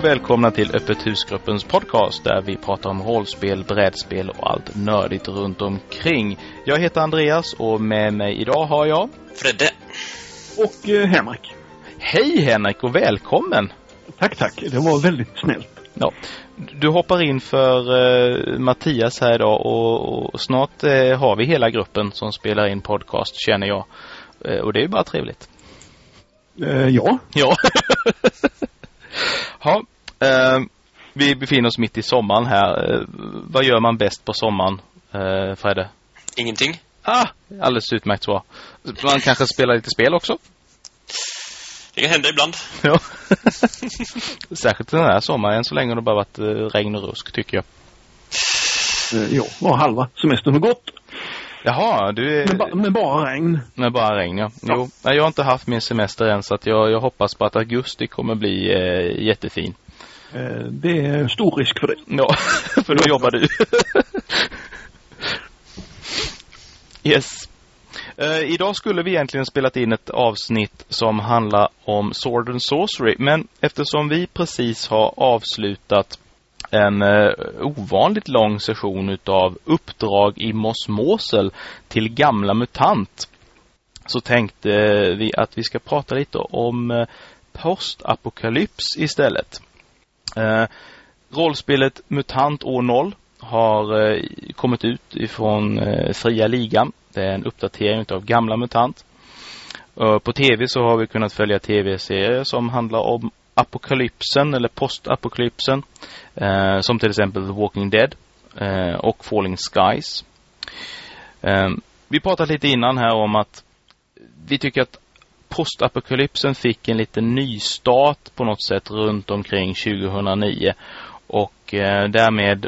Och välkomna till Öppet husgruppens podcast där vi pratar om rollspel, brädspel och allt nördigt runt omkring. Jag heter Andreas och med mig idag har jag Fredde. Och eh, Henrik. Hej Henrik och välkommen! Tack, tack. Det var väldigt snällt. Ja, du hoppar in för uh, Mattias här idag och, och snart uh, har vi hela gruppen som spelar in podcast känner jag. Uh, och det är ju bara trevligt. ja. Ja. ja vi befinner oss mitt i sommaren här. vad gör man bäst på sommaren, uh, Fredde? Ingenting. Ah, alldeles utmärkt svar. Man kanske spelar lite spel också? Det kan hända ibland. Ja. Särskilt den här sommaren. Än så länge har det bara varit eh, regn och rusk tycker jag. Eh, ja, och halva semestern har gått. Jaha, du är... Med, ba med bara regn. Med bara regn, ja. ja. Jo, jag har inte haft min semester än så att jag, jag hoppas på att augusti kommer bli eh, jättefin. Eh, det är stor risk för det. Ja, för då jobbar du. yes. Uh, idag skulle vi egentligen spelat in ett avsnitt som handlar om Sword and Sorcery. Men eftersom vi precis har avslutat en uh, ovanligt lång session utav uppdrag i Mos Mosel till gamla mutant så tänkte vi att vi ska prata lite om uh, postapokalyps istället. Eh, rollspelet Mutant år 0 har eh, kommit ut ifrån eh, Fria Ligan det är en uppdatering av gamla MUTANT. På tv så har vi kunnat följa tv-serier som handlar om apokalypsen eller postapokalypsen. Eh, som till exempel The Walking Dead eh, och Falling Skies. Eh, vi pratade lite innan här om att vi tycker att postapokalypsen fick en liten nystart på något sätt runt omkring 2009 och eh, därmed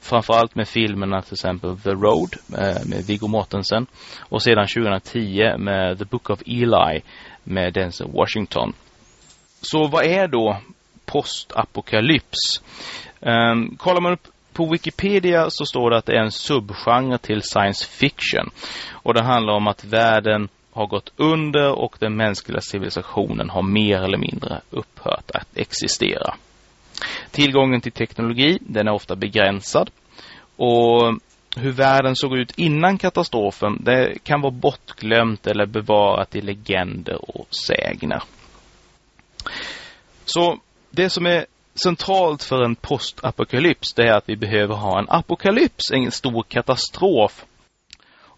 framförallt med filmerna till exempel The Road eh, med Viggo Mortensen och sedan 2010 med The Book of Eli med Denzel Washington. Så vad är då postapokalyps? Eh, kollar man upp på Wikipedia så står det att det är en subgenre till science fiction. Och det handlar om att världen har gått under och den mänskliga civilisationen har mer eller mindre upphört att existera. Tillgången till teknologi, den är ofta begränsad. Och hur världen såg ut innan katastrofen, det kan vara bortglömt eller bevarat i legender och sägner. Så det som är centralt för en postapokalyps det är att vi behöver ha en apokalyps, en stor katastrof.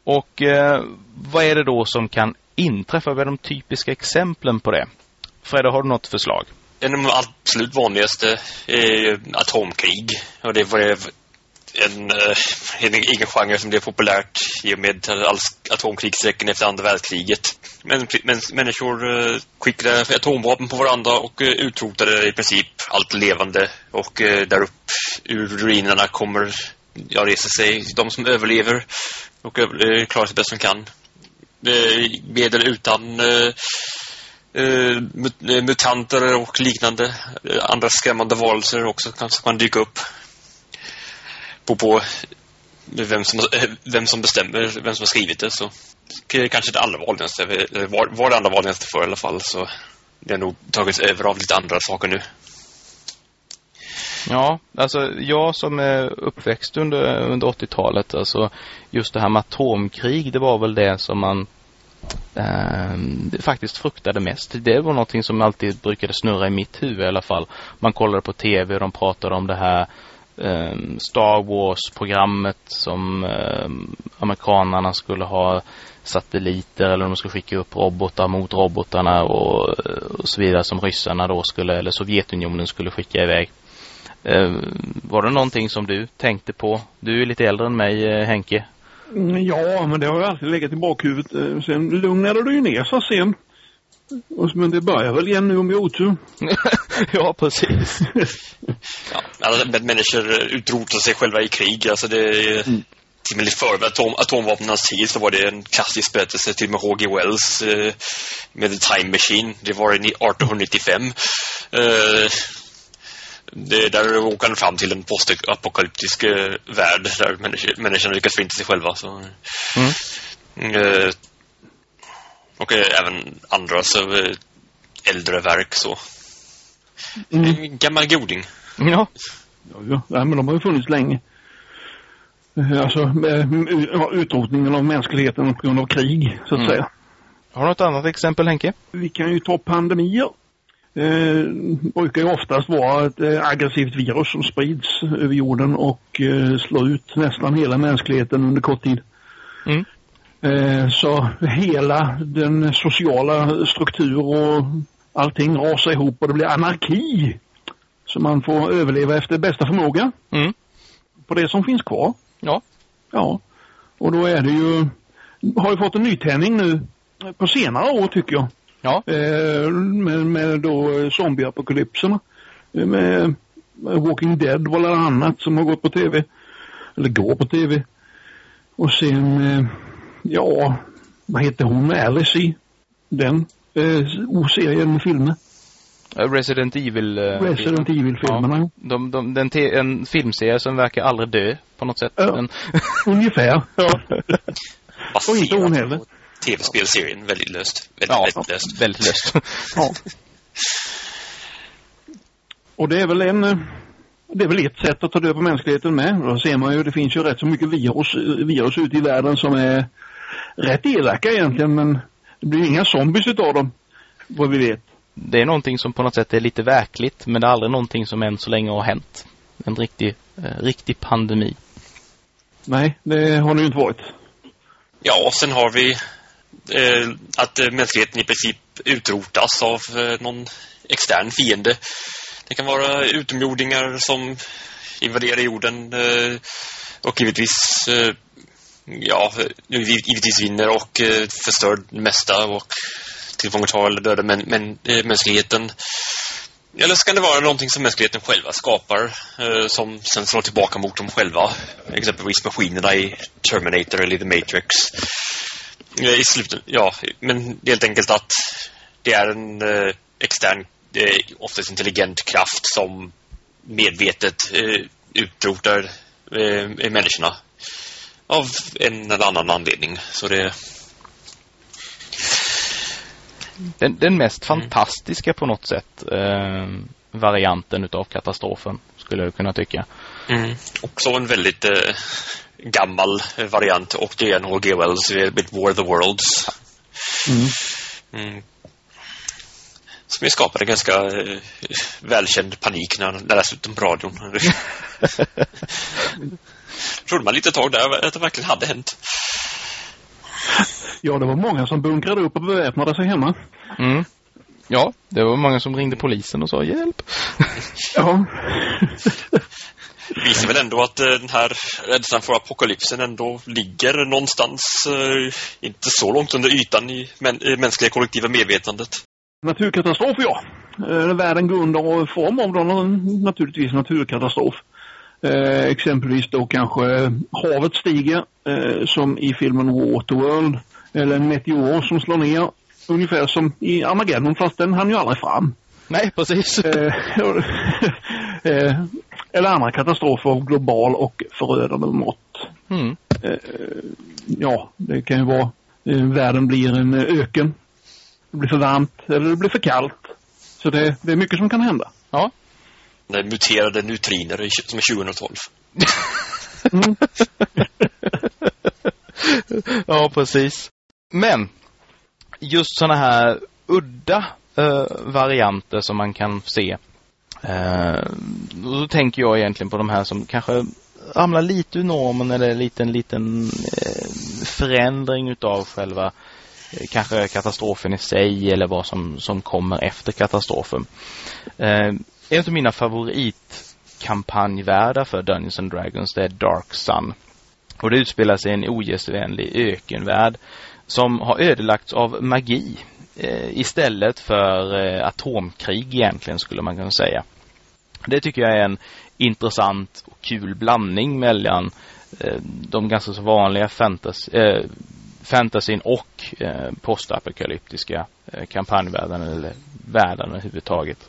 Och eh, vad är det då som kan inträffa? Vad är de typiska exemplen på det? Fredde, har du något förslag? En av de absolut vanligaste är atomkrig. Och det var en, eh, en egen genre som blev populärt i och med atomkrigsräcken efter andra världskriget. Men, men människor eh, skickade atomvapen på varandra och eh, utrotade i princip allt levande. Och där upp ur ruinerna kommer ja, reser sig de som överlever och eh, klarar sig bäst som kan. Eh, med eller utan Uh, mutanter och liknande. andra skrämmande varelser också kan, kan dyka upp. På, på vem, som, vem som bestämmer, vem som har skrivit det. Så kanske det allra vanligaste, var, var det allra vanligaste för i alla fall. Så det har nog tagits över av lite andra saker nu. Ja, alltså jag som är uppväxt under, under 80-talet, alltså just det här med atomkrig, det var väl det som man eh, faktiskt fruktade mest. Det var någonting som alltid brukade snurra i mitt huvud i alla fall. Man kollade på tv och de pratade om det här eh, Star Wars-programmet som eh, amerikanarna skulle ha satelliter eller de skulle skicka upp robotar mot robotarna och, och så vidare som ryssarna då skulle eller Sovjetunionen skulle skicka iväg. Eh, var det någonting som du tänkte på? Du är lite äldre än mig, eh, Henke. Mm, ja, men det har ju alltid legat i bakhuvudet. Eh, sen lugnade det ju ner sig sen. Men det börjar väl igen nu om jag otur. ja, precis. ja, alltså, människor utrotar sig själva i krig. Alltså det är... Mm. Till och med före atom, atomvapnens tid så var det en klassisk berättelse till och med H.G. Wells eh, med The Time Machine. Det var i 1895. Eh, det, där åker han fram till en postapokalyptisk eh, värld där människor, människorna lyckas förinta sig själva. Så. Mm. Eh, och eh, även andra så, eh, äldre verk så. Mm. En gammal goding. Ja. Ja, ja. Men de har ju funnits länge. Alltså utrotningen av mänskligheten på grund av krig, så att Mm. säga. Har du något annat exempel Henke? Vi kan ju ta pandemier. Eh, brukar ju oftast vara ett eh, aggressivt virus som sprids över jorden och eh, slår ut nästan hela mänskligheten under kort tid. Mm. Eh, så hela den sociala struktur och allting rasar ihop och det blir anarki. Så man får överleva efter bästa förmåga Mm. på det som finns kvar. Ja. Ja. Och då är det ju, har ju fått en nytändning nu på senare år tycker jag. Ja. Eh, med, med då zombieapokalypserna. Eh, Med Walking Dead var det annat som har gått på tv. Eller går på tv. Och sen, eh, ja, vad heter hon? Alice i den eh, serien med filmer. Resident Evil. eh, Resident film. Evil-filmerna. Ja. De, de, den en filmserie som verkar aldrig dö på något sätt. Ja. Men, Ungefär. Ja. Och inte hon heller. Tv-spelserien. Väldigt löst. Väldigt, ja, väldigt löst. väldigt löst. ja. Och det är väl en det är väl ett sätt att ta död på mänskligheten med. Då ser man ju, det finns ju rätt så mycket virus, virus ute i världen som är rätt elaka egentligen men det blir inga zombies utav dem. Vad vi vet. det är någonting som på något sätt är lite verkligt men det är aldrig någonting som än så länge har hänt. En riktig, eh, riktig pandemi. Nej, det har det ju inte varit. Ja, och sen har vi Eh, att eh, mänskligheten i princip utrotas av eh, någon extern fiende. Det kan vara utomjordingar som invaderar jorden eh, och givetvis eh, ja, givetvis vinner och eh, förstör det mesta och tillfångatar eller dödar män, män, eh, mänskligheten. Eller så kan det vara någonting som mänskligheten själva skapar eh, som sen slår tillbaka mot dem själva. Exempelvis maskinerna i Terminator eller i The Matrix. Eh, I slutet, ja, men helt enkelt att det är en eh, extern, eh, oftast intelligent kraft som medvetet eh, utrotar eh, människorna av en eller annan anledning. Så det, Den, den mest Mm. fantastiska på något sätt eh, varianten utav katastrofen skulle jag kunna tycka. Mm. Också en väldigt eh, gammal variant och det är en H.G. Wells med War of the Worlds. Mm. Mm. Som ju skapade ganska eh, välkänd panik när han läste ut den på radion. Trodde man lite tag där att det verkligen hade hänt. Ja, det var många som bunkrade upp och beväpnade sig hemma. Mm. Ja, det var många som ringde polisen och sa hjälp. Ja. Det visar väl ändå att eh, den här rädslan för apokalypsen ändå ligger någonstans eh, inte så långt under ytan i män i mänskliga kollektiva medvetandet. Naturkatastrof, ja. Eh, världen går under och form av då någon- naturligtvis naturkatastrof. Eh, exempelvis då kanske havet stiger, eh, som i filmen Waterworld. Eller en meteor som slår ner, ungefär som i Armageddon, fast den hann ju aldrig fram. Nej, precis. Eh, eh, eller andra katastrofer av global och förödande mått. Mm. Eh, ja, det kan ju vara eh, världen blir en eh, öken. Det blir för varmt eller det blir för kallt. Så det, det är mycket som kan hända. Ja. Det muterade neutriner som är 2012. Mm. ja, precis. Men just såna här udda eh, varianter som man kan se. Eh, då tänker jag egentligen på de här som kanske ramlar lite ur normen eller en liten, liten eh, förändring utav själva eh, kanske katastrofen i sig eller vad som, som kommer efter katastrofen. Eh, en av mina favoritkampanjvärdar för Dungeons and Dragons det är Dark Sun. Och det utspelar sig i en ogästvänlig ökenvärld som har ödelagts av magi Eh, istället för eh, atomkrig egentligen skulle man kunna säga. Det tycker jag är en intressant och kul blandning mellan eh, de ganska så vanliga fantasy, eh, fantasyn och eh, postapokalyptiska eh, kampanjvärlden eller världen överhuvudtaget.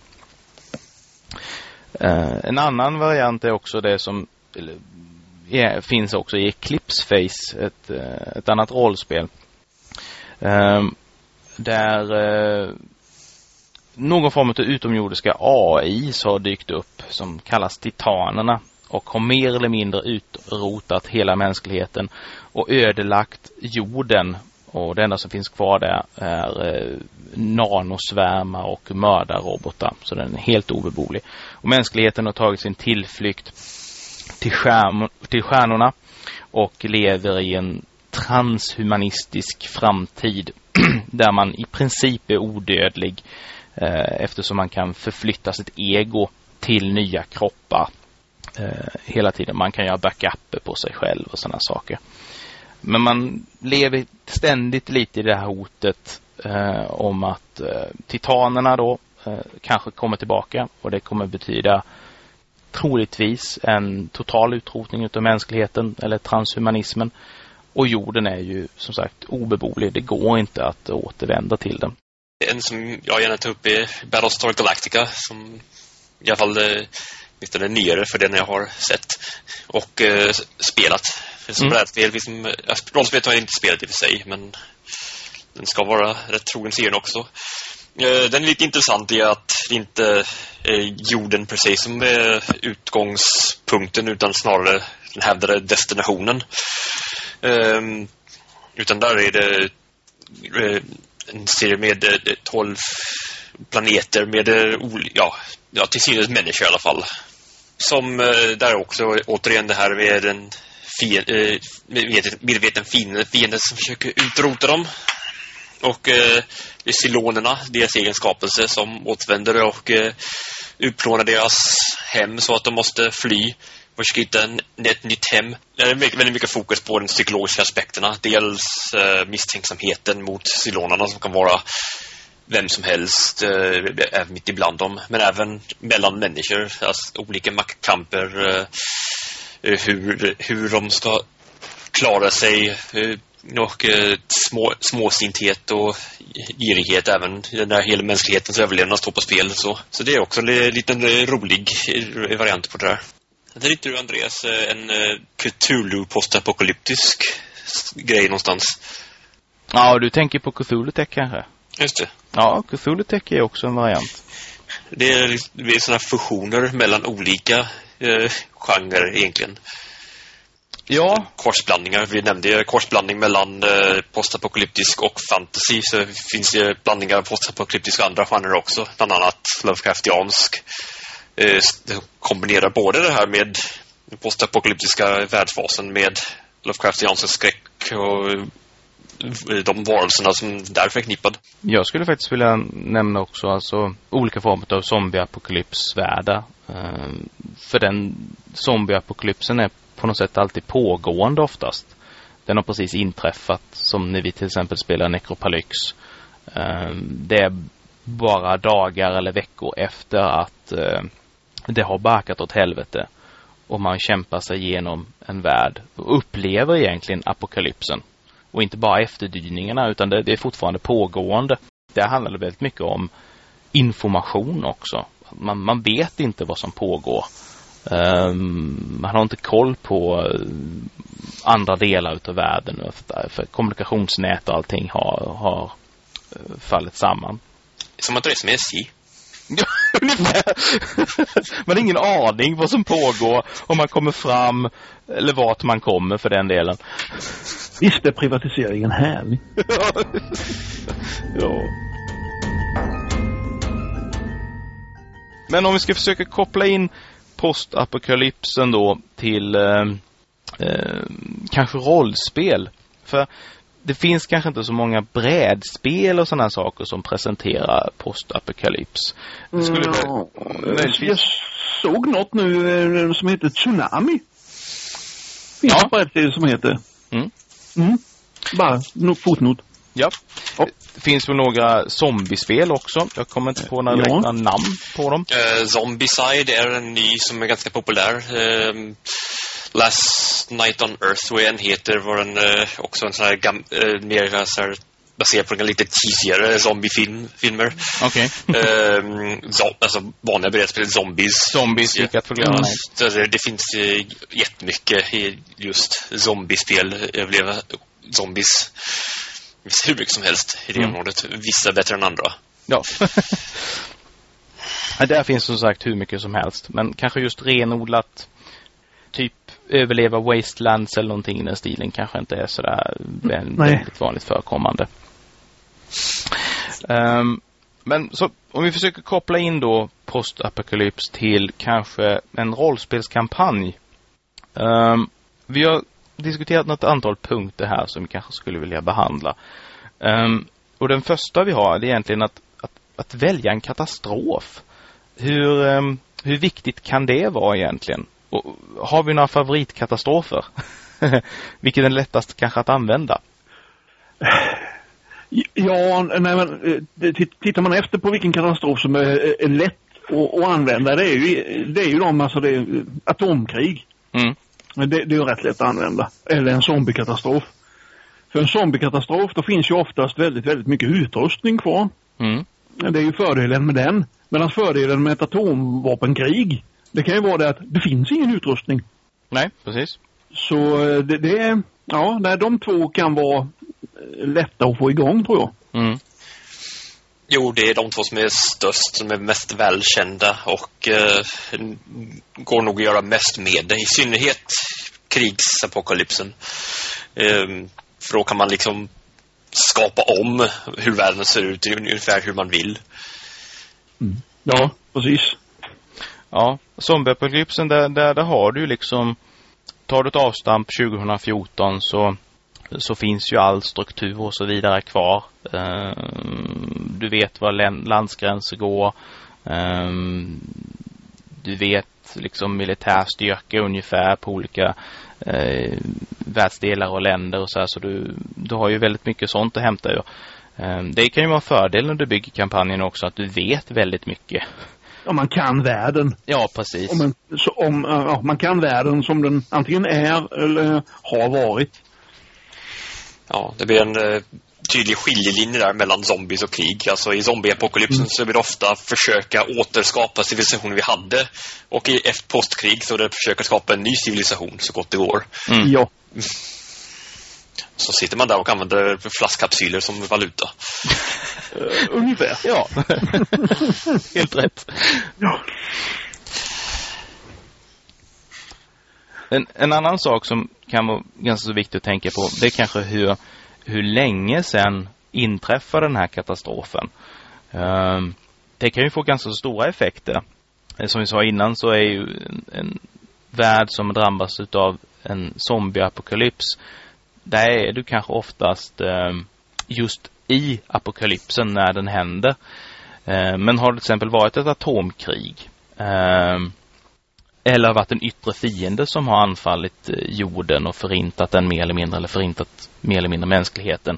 Eh, en annan variant är också det som eller, är, finns också i Eclipse Face, ett, eh, ett annat rollspel. Ehm, där eh, någon form av utomjordiska AI har dykt upp som kallas titanerna och har mer eller mindre utrotat hela mänskligheten och ödelagt jorden. Och det enda som finns kvar där är eh, nanosvärmar och mördarrobotar. Så den är helt obeboelig. Och mänskligheten har tagit sin tillflykt till, skärm, till stjärnorna och lever i en transhumanistisk framtid där man i princip är odödlig eh, eftersom man kan förflytta sitt ego till nya kroppar eh, hela tiden. Man kan göra backuper på sig själv och sådana saker. Men man lever ständigt lite i det här hotet eh, om att eh, titanerna då eh, kanske kommer tillbaka och det kommer betyda troligtvis en total utrotning av mänskligheten eller transhumanismen. Och jorden är ju som sagt obeboelig. Det går inte att återvända till den. En som jag gärna tar upp är Battlestar Galactica som i alla fall eh, åtminstone nyare för den jag har sett och eh, spelat. För som mm. brädspel, liksom, rollspelet har jag inte spelat i och för sig, men den ska vara rätt trogen serien också. Eh, den är lite intressant i att det inte är jorden precis som är utgångspunkten utan snarare den hävdade destinationen. Um, utan där är det uh, en serie med eh, uh, 12 planeter med uh, ja, ja, till synes människor i alla fall. Som där också återigen det här med en fiende, medveten fiende, fiende som försöker utrota dem. Och eh, silonerna, deras egen skapelse som återvänder och eh, utplånar deras hem så att de måste fly försöker hitta ett nytt hem. Det är väldigt mycket fokus på de psykologiska aspekterna. Dels eh, misstänksamheten mot silonarna som kan vara vem som helst, eh, mitt ibland dem. Men även mellan människor, alltså olika maktkamper. Eh, hur, hur de ska klara sig eh, och eh, små, småsinthet och girighet även när hela mänsklighetens överlevnad står på spel. Så, så det är också en liten rolig variant på det där. Är inte du, Andreas, en uh, Cthulhu postapokalyptisk grej någonstans? Ja, du tänker på Cthulhu Tech kanske? Just det. Ja, Cthulhu Tech är också en variant. Det är, det är sådana fusioner mellan olika uh, genrer egentligen. Ja. Korsblandningar. Vi nämnde korsblandning mellan uh, postapokalyptisk och fantasy. Så finns det blandningar av postapokalyptisk och andra genrer också. Bland annat Lovecraftiansk eh, Eh, kombinerar både det här med den postapokalyptiska världsfasen med Lovecraftiansk skräck och eh, de varelserna som där är förknippad. Jag skulle faktiskt vilja nämna också alltså olika former av zombieapokalypsvärldar. Eh, för den zombieapokalypsen är på något sätt alltid pågående oftast. Den har precis inträffat som när vi till exempel spelar Necropalyx. Det är bara dagar eller veckor efter att det har barkat åt helvete och man kämpar sig igenom en värld och upplever egentligen apokalypsen. Och inte bara efterdyningarna utan det, det är fortfarande pågående. Det handlar väldigt mycket om information också. Man, man vet inte vad som pågår. Um, man har inte koll på eh, andra delar utav världen för, kommunikationsnät och allting har, har eh, fallit samman. Som att du är som SJ man har ingen aning vad som pågår om man kommer fram eller vart man kommer för den delen. Visst är privatiseringen härlig. ja. Men om vi ska försöka koppla in postapokalypsen då till eh, eh, kanske rollspel. För det finns kanske inte så många brädspel och sådana saker som presenterar postapokalyps. Mm, ja. Jag såg något nu eh, som heter Tsunami. Finns ja. ett brädspel som heter. Mm. Mm. Bara no, fotnot. Ja. Oh. Det finns väl några zombiespel också. Jag kommer inte på några ja. namn på dem. Uh, Zombieside är en ny som är ganska populär. Uh, Last Night on Earth jag en heter var en, eh, också en sån här gam, eh, mer så här, baserad på en lite cheesigare zombiefilmer. Okej. Okay. eh, alltså vanliga brädspel, zombies. Zombies, gick att förklara. Mm. Så det, det finns eh, jättemycket i just zombiespel, överleva zombies. Det finns hur mycket som helst i det mm. området. Vissa bättre än andra. Ja. Där finns som sagt hur mycket som helst. Men kanske just renodlat typ överleva Wastelands eller någonting i den stilen kanske inte är sådär väldigt vanligt förekommande. Um, men så om vi försöker koppla in då postapokalyps till kanske en rollspelskampanj. Um, vi har diskuterat något antal punkter här som vi kanske skulle vilja behandla. Um, och den första vi har är egentligen att, att, att välja en katastrof. Hur, um, hur viktigt kan det vara egentligen? Och har vi några favoritkatastrofer? Vilken är lättast kanske att använda? Ja, nej men eh, tittar man efter på vilken katastrof som är, är lätt att, att, använda, det är ju, det är ju de, alltså det är atomkrig. Mm. Det, det är ju rätt lätt att använda. Eller en zombiekatastrof. För en zombiekatastrof, då finns ju oftast väldigt, väldigt mycket utrustning kvar. Mm. Det är ju fördelen med den. Medan fördelen med ett atomvapenkrig, det kan ju vara det att det finns ingen utrustning. Nej, precis. Så eh, det, det är, ja, nej, de två kan vara eh, lätta att få igång tror jag. Mm. Jo, det är de två som är störst, som är mest välkända och eh, går nog att göra mest med det. I synnerhet krigsapokalypsen. Eh, för då kan man liksom skapa om hur världen ser ut ungefär hur man vill. Mm. Ja, precis. Ja, zombieapokalypsen där, där, där har du liksom tar du ett avstamp 2014 så så finns ju all struktur och så vidare kvar. Ehm, du vet var landsgränser går. Ehm, du vet liksom militär styrka ungefär på olika eh, världsdelar och länder och så här, så du, du har ju väldigt mycket sånt att hämta ur. Ehm, det kan ju vara en fördel när du bygger kampanjen också att du vet väldigt mycket. Ja, man kan världen. Ja, precis. Om man, så om, ja, man kan världen som den antingen är eller har varit. Ja, det blir en eh, tydlig skiljelinje där mellan zombies och krig. Alltså i zombieapokalypsen mm. så vill det ofta försöka återskapa civilisationen vi hade. Och i efter postkrig så är det försöka skapa en ny civilisation så gott det går. Mm. Ja. Så sitter man där och använder flaskkapsyler som valuta. uh, ungefär. Ja. Helt rätt. Ja. En, en annan sak som kan vara ganska så viktigt att tänka på det är kanske hur, hur länge sedan inträffar den här katastrofen. Um, det kan ju få ganska så stora effekter. Eh, som vi sa innan så är ju en, en värld som drabbas av en zombieapokalyps där är du kanske oftast ehm, just i apokalypsen när den händer. Ehm, men har det till exempel varit ett atomkrig ehm, eller varit en yttre fiende som har anfallit eh, jorden och förintat den mer eller mindre eller förintat mer eller mindre mänskligheten.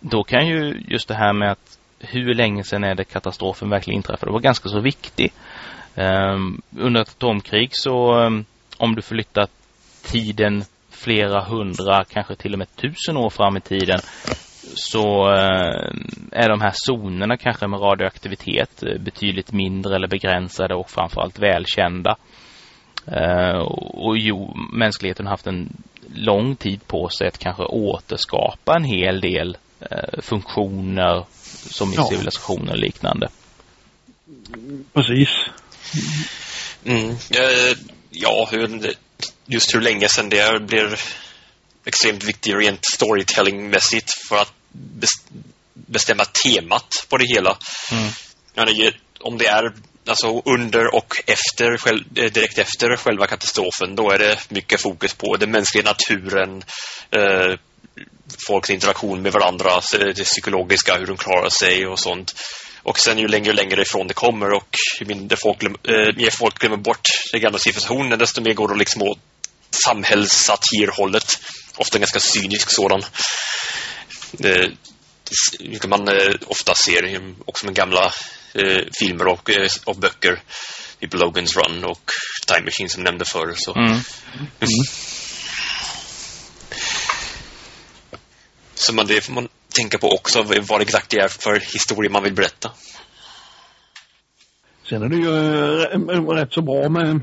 Då kan ju just det här med att hur länge sedan är det katastrofen verkligen inträffade vara ganska så viktig. Under ett atomkrig så om du förflyttar tiden flera hundra, kanske till och med tusen år fram i tiden så uh, är de här zonerna kanske med radioaktivitet uh, betydligt mindre eller begränsade och framförallt välkända. Uh, och jo, mänskligheten har haft en lång tid på sig att kanske återskapa en hel del funktioner som i ja. civilisationer och liknande. Precis. Mm. Ja, hur, just hur länge sedan det blir extremt viktigt rent storytelling-mässigt för att bestämma temat på det hela. Mm. Om det är alltså under och efter, eh, direkt efter själva katastrofen, då är det mycket fokus på den mänskliga naturen, eh, folks interaktion med varandra, det psykologiska, hur de klarar sig och sånt. Och sen ju längre och längre ifrån det kommer och ju mindre folk, glöm, eh, mer folk glömmer bort den gamla civilisationen, desto mer går det liksom åt samhällssatirhållet. Ofta en ganska cynisk sådan. Eh, vilket man eh, ofta ser också med gamla eh, filmer och, eh, och böcker. Typ Logan's Run och Time Machine som nämnde förr. Så. Mm. Mm. så man, det får man tänka på också, vad exakt det är för historia man vill berätta. Sen är det ju äh, rätt så bra med,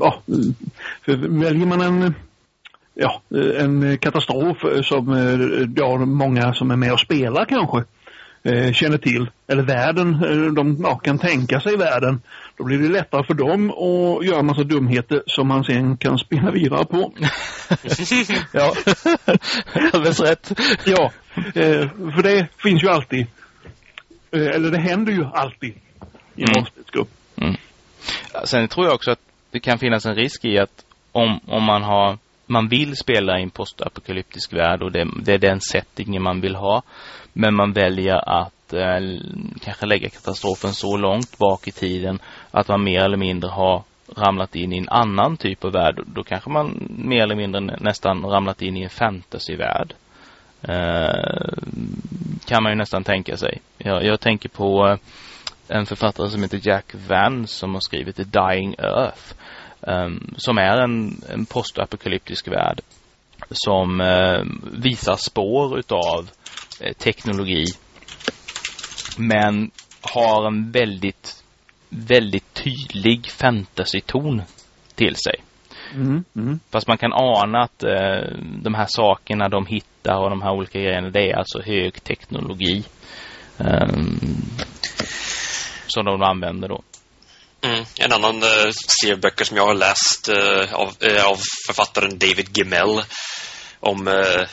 ja, för väljer man en, ja, en katastrof som ja, många som är med och spelar kanske eh, känner till, eller världen, eh, de ja, kan tänka sig världen, då blir det lättare för dem att göra massa dumheter som man sen kan spinna vidare på. ja, alldeles rätt. Ja, eh, för det finns ju alltid, eh, eller det händer ju alltid i en Mm. Mm. Sen tror jag också att det kan finnas en risk i att om, om man har man vill spela i en postapokalyptisk värld och det, det är den settingen man vill ha. Men man väljer att eh, kanske lägga katastrofen så långt bak i tiden att man mer eller mindre har ramlat in i en annan typ av värld. Då kanske man mer eller mindre nä- nästan ramlat in i en fantasyvärld. Eh, kan man ju nästan tänka sig. Jag, jag tänker på eh, en författare som heter Jack Vance som har skrivit The Dying Earth. ehm, som är en, en postapokalyptisk värld. Som eh, visar spår utav eh, teknologi. Men har en väldigt, väldigt tydlig fantasy-ton till sig. Mm, mm. Fast man kan ana att eh, de här sakerna de hittar och de här olika grejerna, det är alltså hög teknologi. ehm, som de använder då. Mm. En annan uh, serie böcker som jag har läst eh, av, eh, av författaren David Gemmell om eh,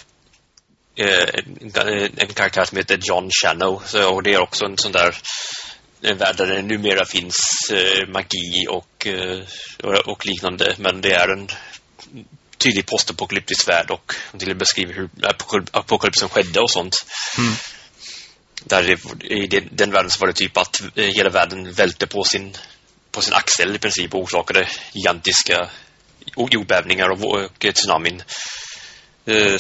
eh, en, en karaktär som heter John Shannow. Så, och det är också en sån där en värld där det numera finns eh, magi och, eh, och, liknande. Men det är en tydlig postapokalyptisk värld och till och beskriver hur apokal- apokalypsen skedde och sånt. Mm. Där det, i den, världen så var det typ att eh, hela världen välte på sin, på sin axel i princip och orsakade gigantiska jordbävningar och, och tsunamin. Eh,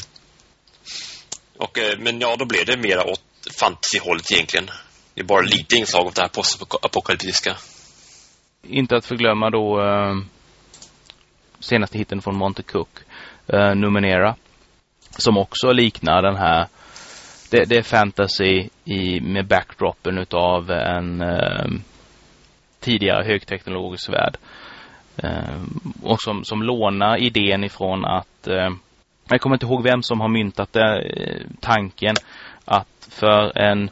och, eh, men ja, då blev det mera åt fantasyhållet egentligen. Det är bara lite inslag av det här postapokalyptiska. Inte att förglömma då eh, senaste hitten från Monte Cook, eh, Numenera. Som också liknar den här det, det är fantasy i, med backdropen utav en eh, tidigare högteknologisk värld. Eh, och som, som lånar idén ifrån att eh, jag kommer inte ihåg vem som har myntat det, eh, tanken att för en,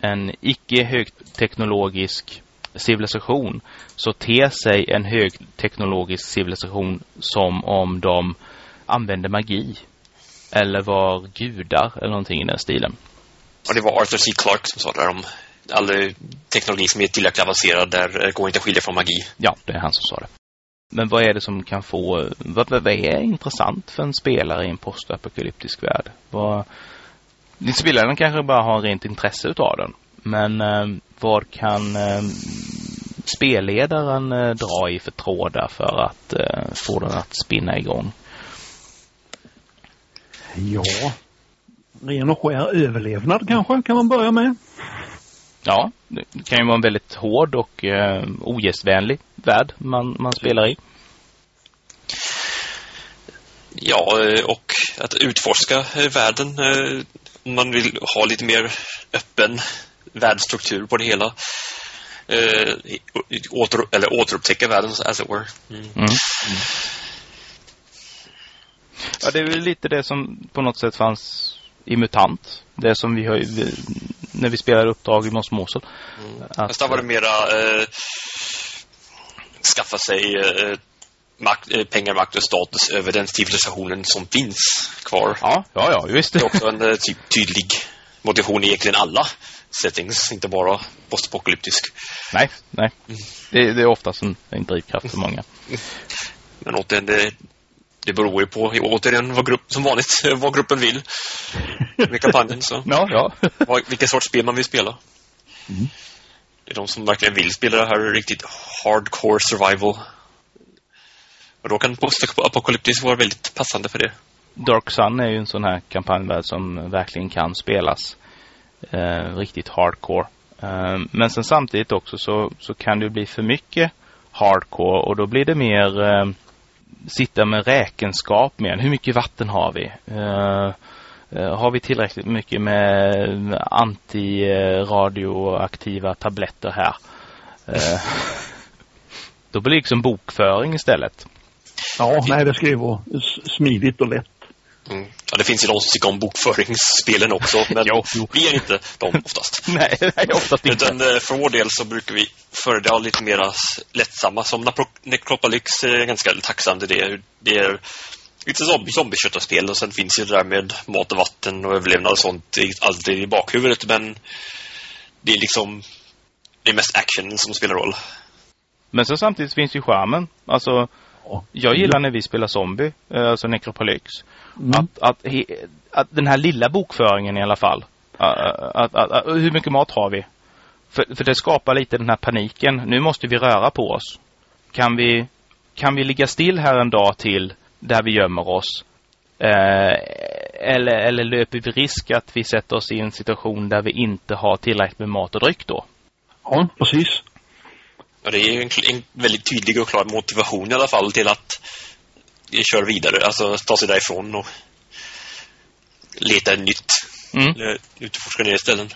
en icke högteknologisk civilisation så ter sig en högteknologisk civilisation som om de använder magi eller var gudar eller någonting i den stilen. Och det var Arthur C. Clarke som sa det där om all teknologi som är tillräckligt avancerad där går inte att skilja från magi. Ja, det är han som sa det. Men vad är det som kan få, vad, vad är intressant för en spelare i en postapokalyptisk värld? Vad, spelaren kanske bara har rent intresse utav den. Men eh, vad kan eh, spelledaren eh, dra i för trådar för att eh, få den att spinna igång? Ja, ren och skär överlevnad kanske kan man börja med. Ja, det kan ju vara en väldigt hård och eh, ogästvänlig värld man, man spelar i. Ja, eh, och att utforska eh, världen. eh, Om man vill ha lite mer öppen världsstruktur på det hela. Eh, åter, eller återupptäcka världen, as it were. Mm. Mm. Ja, det är väl lite det som på något sätt fanns i MUTANT. Det som vi har vi, när vi spelade uppdrag i Mos Mosel. Mm. Att- Fast där var det mera eh, skaffa sig eh, makt, eh, pengar, makt och status över den civilisationen som finns kvar. Ja, ja, ja, visst. Det är också en typ, tydlig motivation i egentligen alla settings, inte bara postapokalyptisk. Nej, nej. Det, det är oftast en, en drivkraft för många. Men återigen, det, det beror ju på, återigen, vad grupp, som vanligt, vad gruppen vill med kampanjen. Så. Ja, ja. Vad, vilken sorts spel man vill spela. Det är de som verkligen vill spela det här riktigt hardcore survival. Och då kan postapokalyptisk vara väldigt passande för det. Dark Sun är ju en sån här kampanjvärld som verkligen kan spelas eh, riktigt hardcore. Eh, men sen samtidigt också så, så kan det bli för mycket hardcore och då blir det mer eh, sitta med räkenskap med hur mycket vatten har vi? Eh, eh, har vi tillräckligt mycket med antiradioaktiva tabletter här? Eh, då blir det liksom bokföring istället. Ja, nej det ska ju vara smidigt och lätt. Mm. Ja, det finns ju de som tycker om bokföringsspelen också, men jo, jo. vi är inte de oftast. nej, nej, oftast inte. Utan eh, för vår del så brukar vi föredra lite mer lättsamma. Som Necropolyx är ganska tacksam till det. Det är lite zombie, zombieköttarspel och sen finns ju det där med mat och vatten och överlevnad och sånt alltid i bakhuvudet. Men det är liksom det är mest action som spelar roll. Men så samtidigt finns ju charmen. Alltså, jag gillar när vi spelar zombie, eh, alltså Necropolyx. Mm. Att, att, att den här lilla bokföringen i alla fall. Att, att, att, hur mycket mat har vi? För, för det skapar lite den här paniken. Nu måste vi röra på oss. Kan vi, kan vi ligga still här en dag till där vi gömmer oss? Eh, eller, eller löper vi risk att vi sätter oss i en situation där vi inte har tillräckligt med mat och dryck då? Ja, precis. Ja, det är en, en väldigt tydlig och klar motivation i alla fall till att köra vidare, alltså ta sig därifrån och leta nytt. Mm. Eller utforska nya ställen.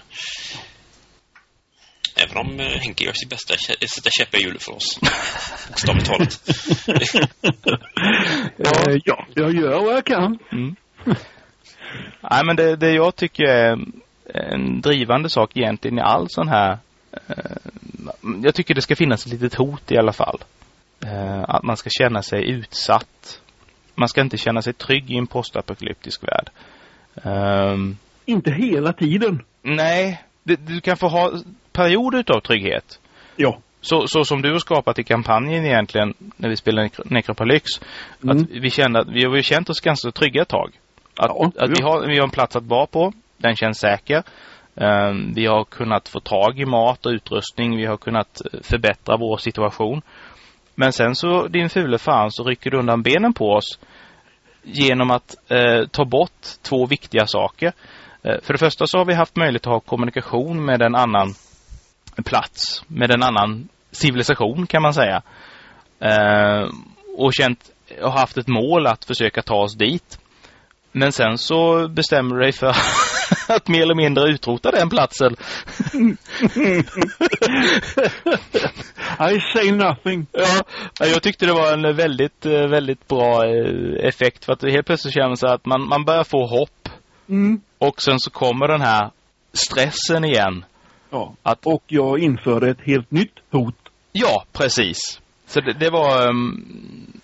Även om eh, Henke gör sitt bästa sätta käppar i hjulet för oss. Bokstavligt talat. ja. ja, jag gör vad jag kan. Mm. Nej, men det, det jag tycker är en drivande sak egentligen i all sån här eh, jag tycker det ska finnas ett litet hot i alla fall. Eh, att man ska känna sig utsatt. Man ska inte känna sig trygg i en postapokalyptisk värld. Um, inte hela tiden. Nej, du kan få ha perioder av trygghet. Ja. Så, så som du har skapat i kampanjen egentligen när vi spelar Necropolyx. Mm. Att vi kände att vi har ju känt oss ganska trygga ett tag. Att, ja, att vi, har, vi har en plats att vara på. Den känns säker. Ehm, vi har kunnat få tag i mat och utrustning. Vi har kunnat eh, förbättra vår situation. Men sen så, din fule fan, så rycker du undan benen på oss genom att eh, ta bort två viktiga saker. Eh, för det första så har vi haft möjlighet att ha kommunikation med en annan plats, med en annan civilisation kan man säga. Eh, och känt och haft ett mål att försöka ta oss dit. Men sen så bestämmer du dig för att mer eller mindre utrota den platsen. I say nothing. Ja, jag tyckte det var en väldigt, eh, väldigt bra eh, effekt. För att helt plötsligt man sig att man, man börjar få hopp. Mm. Och sen så kommer den här stressen igen. Ja, att, och jag införde ett helt nytt hot. Ja, precis. Så det, det var... Um,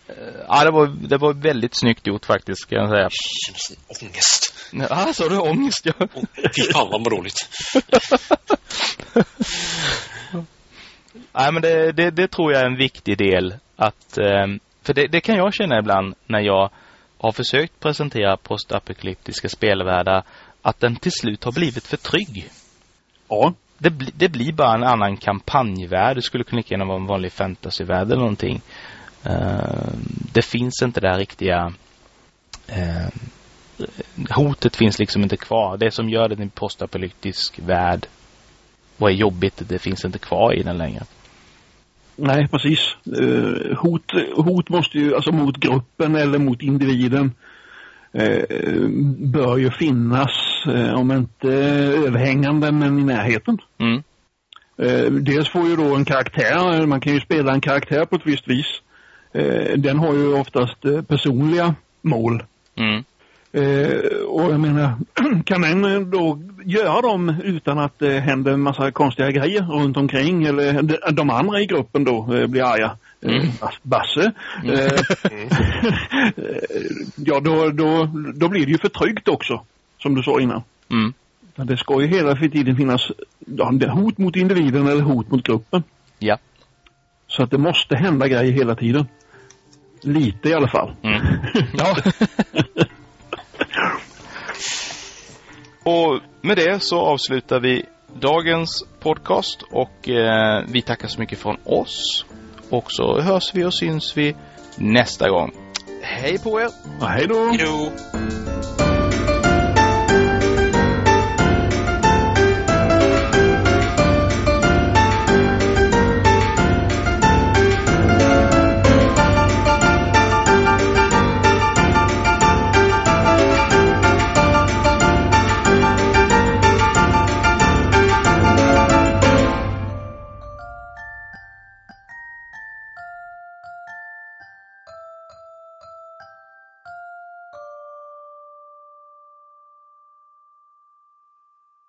ja, det var, det var väldigt snyggt gjort faktiskt, ska jag säga. Ångest. Ja, så du ångest, ja. Fy fan vad roligt. Nej, men det, det, det, tror jag är en viktig del. att um, För det, det kan jag känna ibland när jag har försökt presentera postapokalyptiska spelvärldar att den till slut har blivit för trygg. Ja det, bli, det blir bara en annan kampanjvärld. Det skulle lika gärna vara en vanlig fantasyvärld eller någonting. Uh, det finns inte där riktiga uh, hotet finns liksom inte kvar. Det som gör det till en postapokalyptisk värld vad är jobbigt, det finns inte kvar i den längre. Nej, precis. Uh, hot, hot måste ju, alltså mot gruppen eller mot individen uh, bör ju finnas Eh, om inte överhängande men i närheten. Mm. Eh, dels får ju då en karaktär, man kan ju spela en karaktär på ett visst vis. Eh, den har ju oftast personliga mål. Mm. och jag menar, kan den då göra dem utan att det händer en massa konstiga grejer runt omkring eller de andra i gruppen då blir arga? Mm. Basse. Mm. ja, då, då, då blir det ju för tryggt också som du sa innan. Mm. Det ska ju hela tiden finnas hot mot individen eller hot mot gruppen. Ja. Så att det måste hända grejer hela tiden. Lite i alla fall. Mm. Ja. och med det så avslutar vi dagens podcast och eh, vi tackar så mycket från oss. Och så hörs vi och syns vi nästa gång. Hej på er! Ja, hej då! Hej då!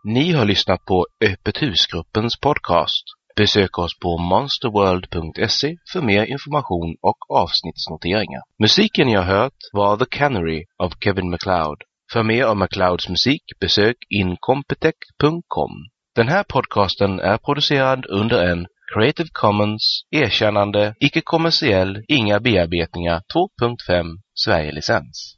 Ni har lyssnat på Öppet husgruppens podcast. Besök oss på monsterworld.se för mer information och avsnittsnoteringar. Musiken ni har hört var The Canary av Kevin MacLeod. För mer om MacLeods musik besök incompetech.com. Den här podcasten är producerad under en Creative Commons erkännande, icke-kommersiell, inga bearbetningar 2.5 Sverige-licens.